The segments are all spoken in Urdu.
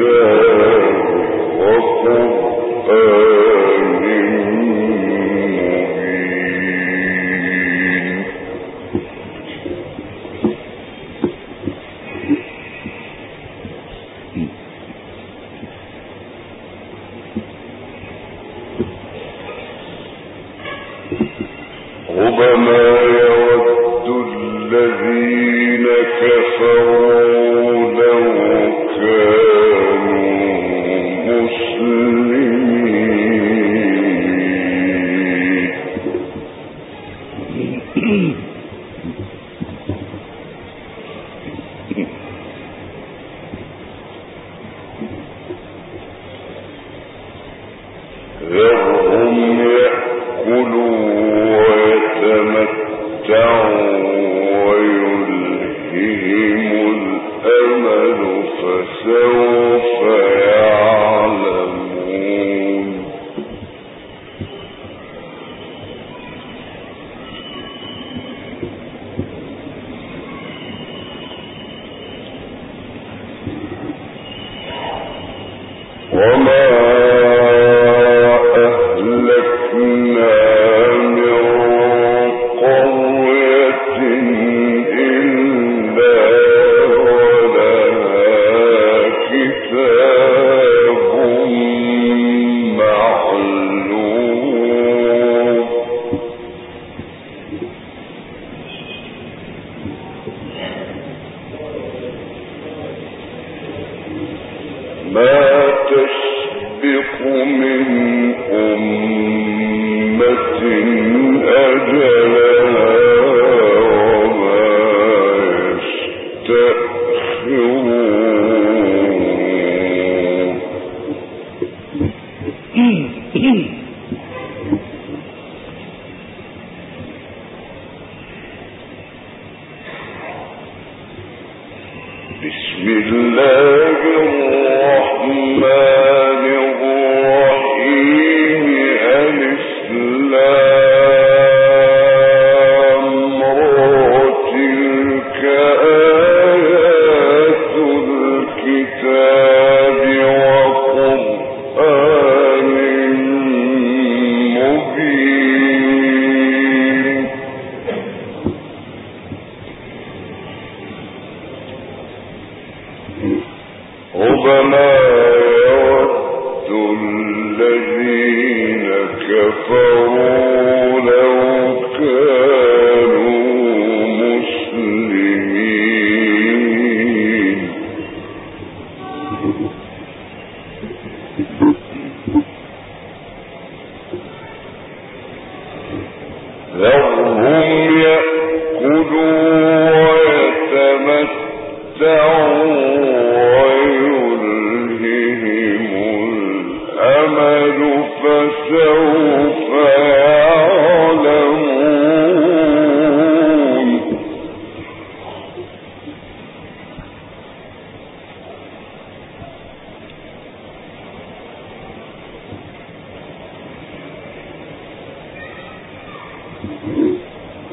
کے ہے بسم الله الرحمن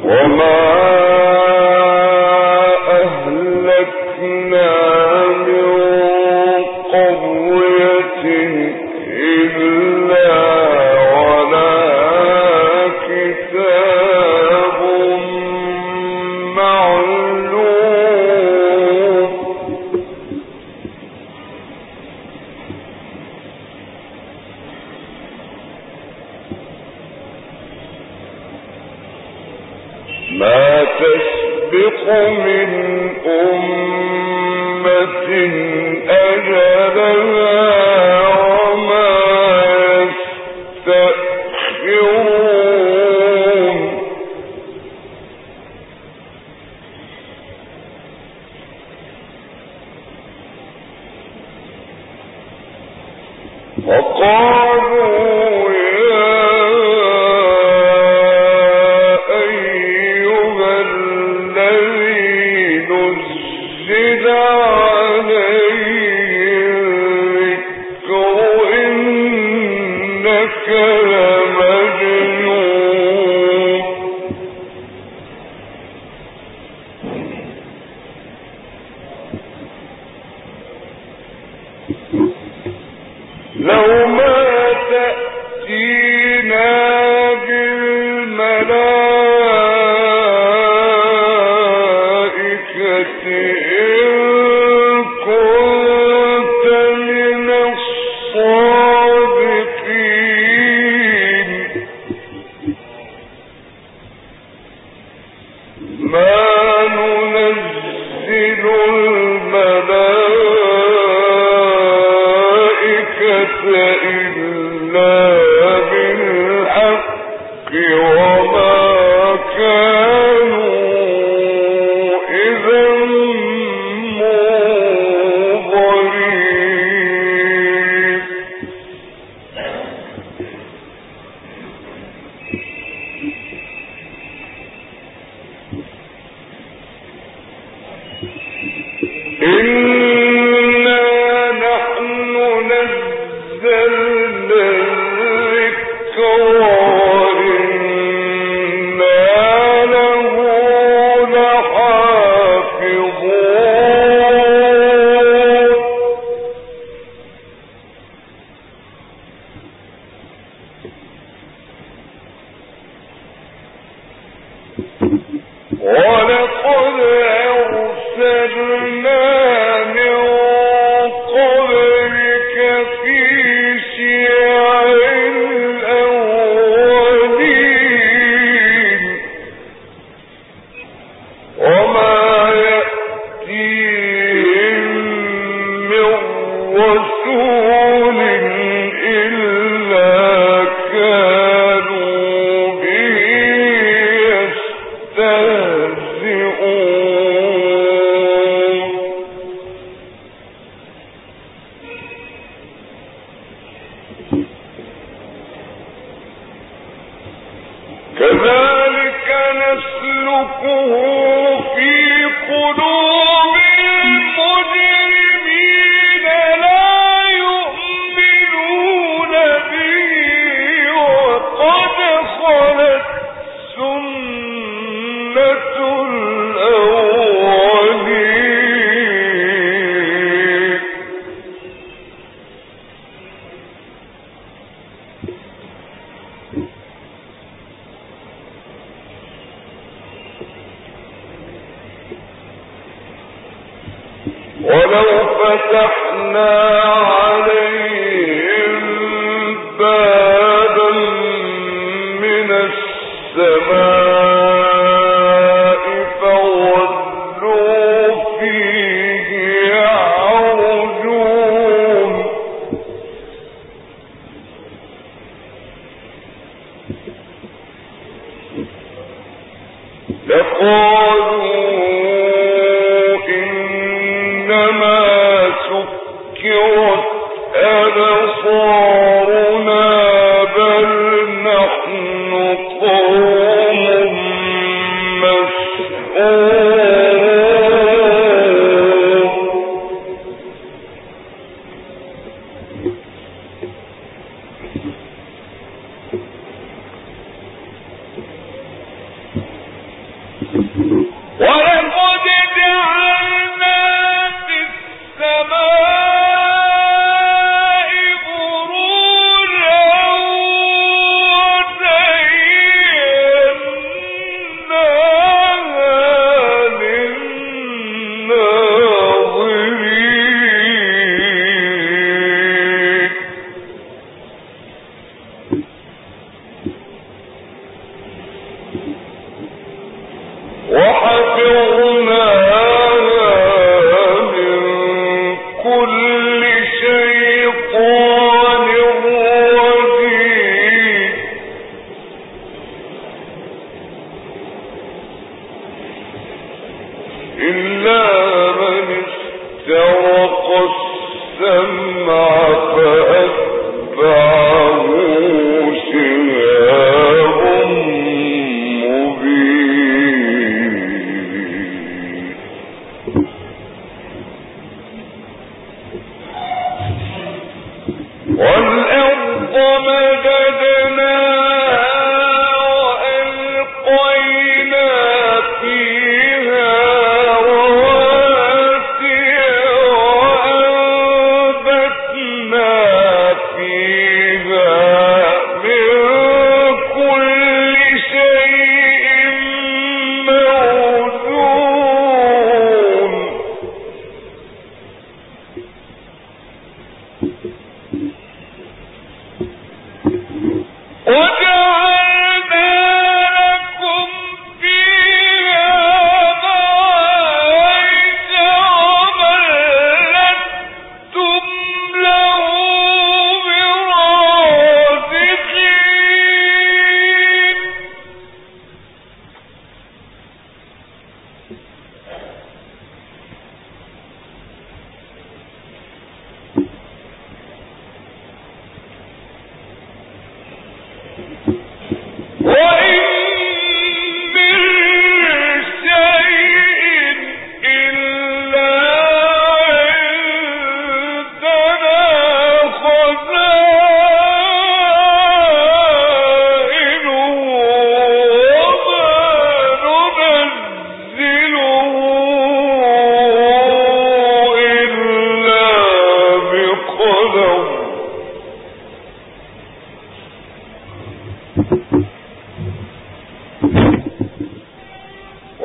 وما لو مات اور السمع شری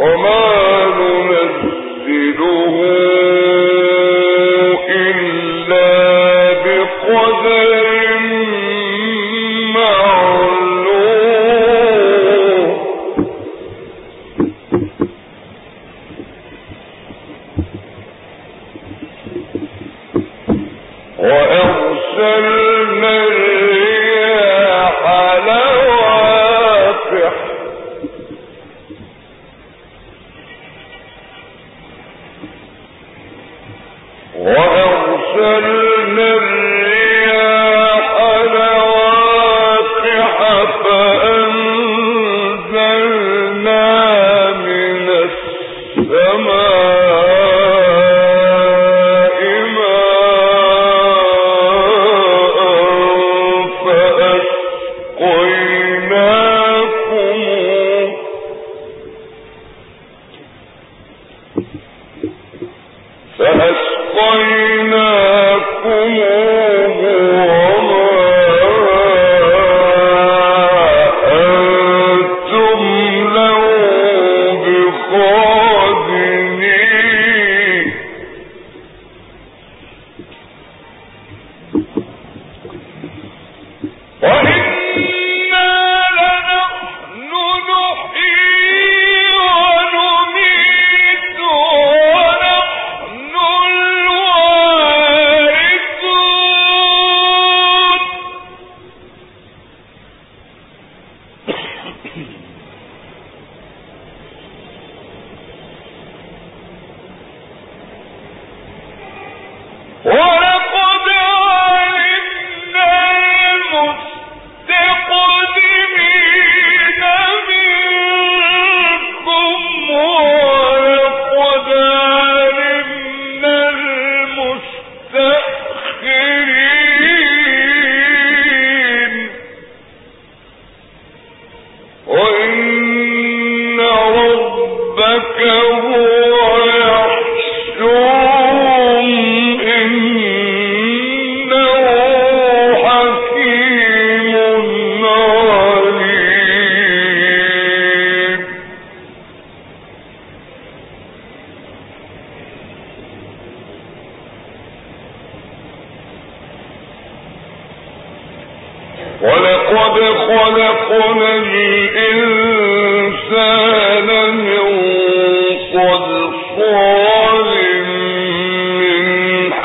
وما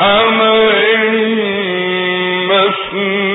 أمر مسلم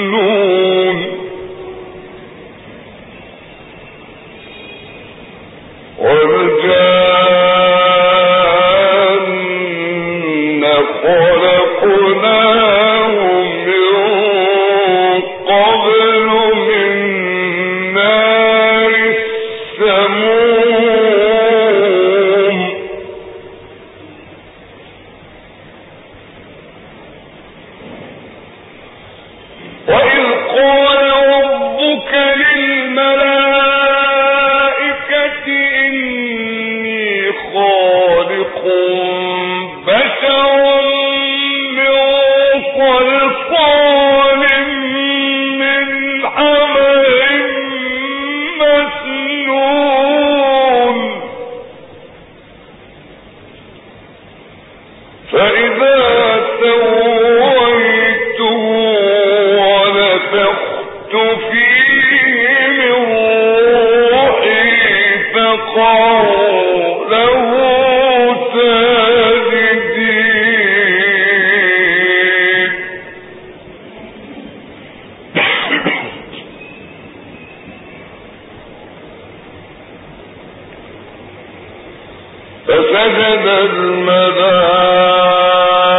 فسجد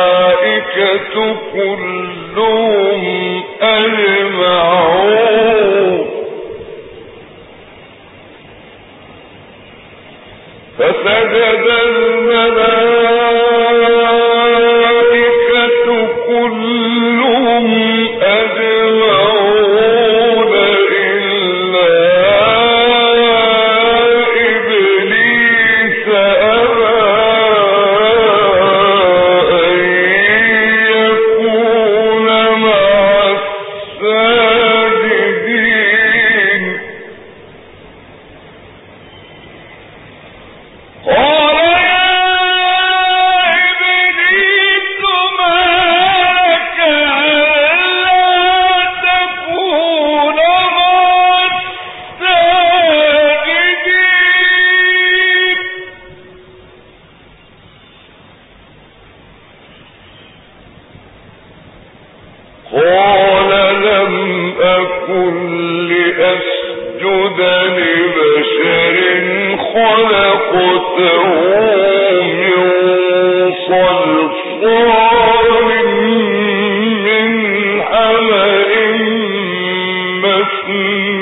الملائكة كلهم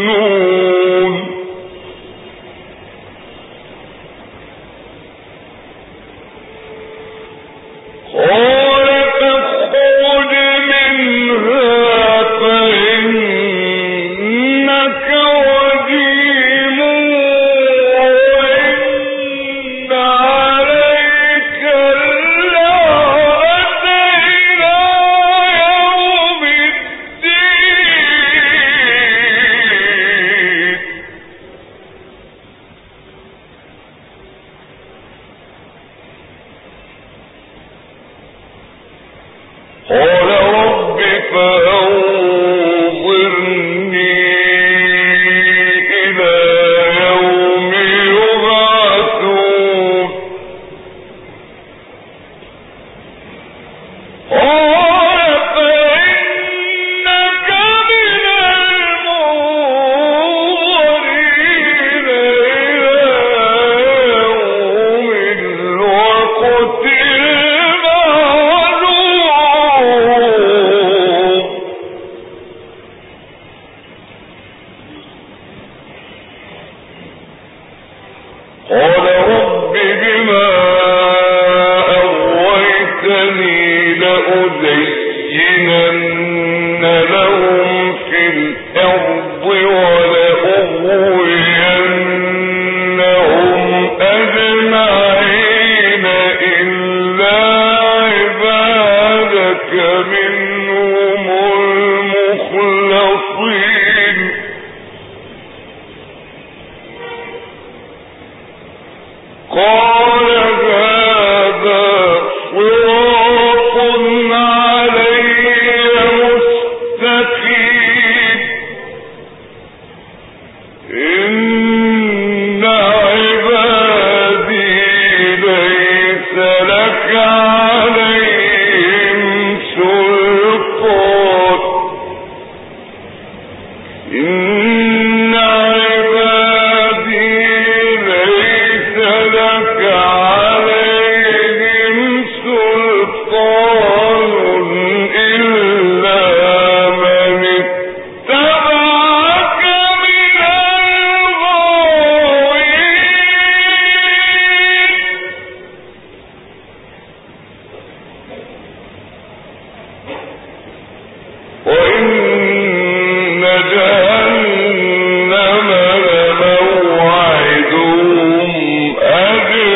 نو وإن جهنم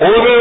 لا